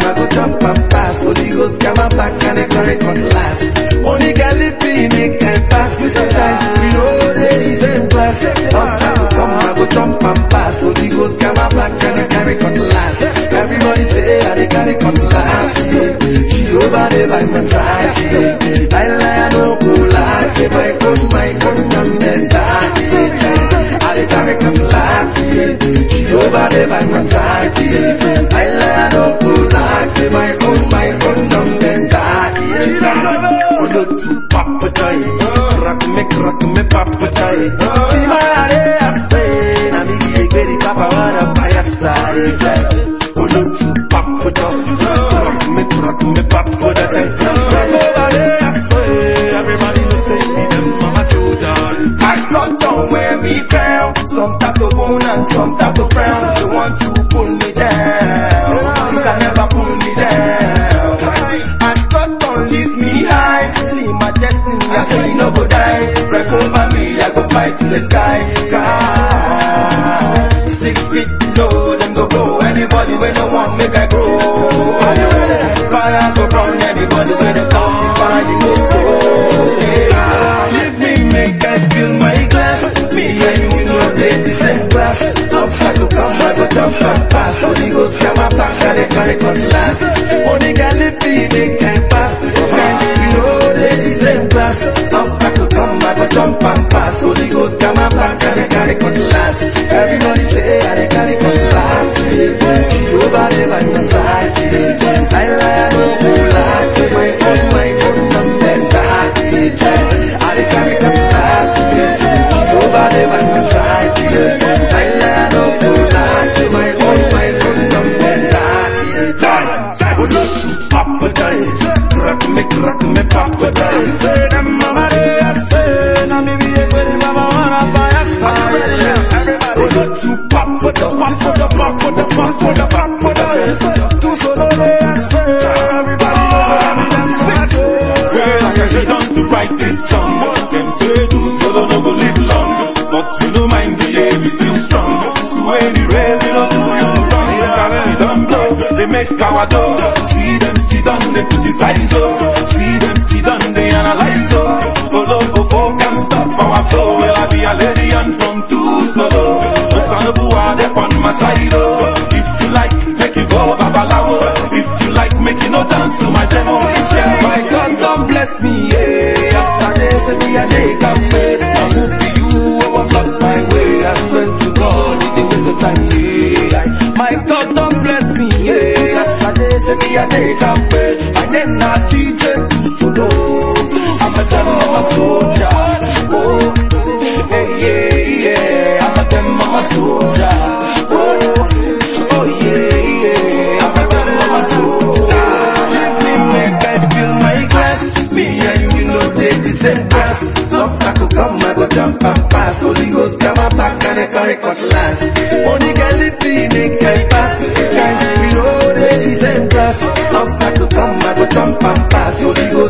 come, I go jump and pass. Holy Ghost my back and I carry cutlass. Only make can pass. Sometimes we know they the same class. Obstacle come, I go jump and pass. Holy Ghost my back and I carry cutlass. Everybody say I dey carry cutlass. Jehovah dey by my side. I lie, I no go lie. Say my own, my own, I'm better. I dey carry cutlass. Jehovah dey by my side. I my own, my own, I'm better. Olotu papa joy, rock me, rock me papa joy. See my area, I say, na be a very papa, what a fire side. Olotu papa joy, rock me, rock me papa joy. I say, everybody know say me them mama children. I saw down where me down. Some start to moan and some start to frown. They want to pull me down. Sky. Sky. Six feet below, them go go. Anybody when no want make I grow. Fire go burn anybody when they come. Fire go go. Leave me make I fill my glass. Me and you know take the same class. Obstacle come, I go jump and pass. Holy Ghost got my back, and they carry cutlass. Only Galilee they can pass. You know they the same class. Better. Olotu papa die. Crack me, crack me, papa die. Say them mama they a say. Na me be a very mama wanna buy a side. Olotu papa the papa the papa the papa the papa die. Tu solo they a say. Everybody know I'm them sick. Girl, I say, done to write this song. Them say do solo no go live long. But we don't make. See them sit down, they criticize us. See them sit down, they analyze us. Follow oh, for oh, folk can stop our flow. Well, I be a lady and from two solo. The son of Bua, they on my side. Oh. If you like, make you go babalawo. If you like, make you no dance to my demo. My God don't bless me, yeah. Yes, I did say me a say me a day can pay. I then not teach it to solo. I'm a dem, I'm a soldier. Oh, hey, yeah, yeah. I'm a dem, I'm a soldier. Oh, oh, yeah, yeah. I'm a dem, I'm a soldier. Let me make I fill my glass. Me and you, we know take the same class obstacle come, I go jump and pass. Holy Ghost come and back and I carry cutlass. Only girl it be naked pass. Can't be no ladies and class. Obstacle come, I go jump and pass. Holy Ghost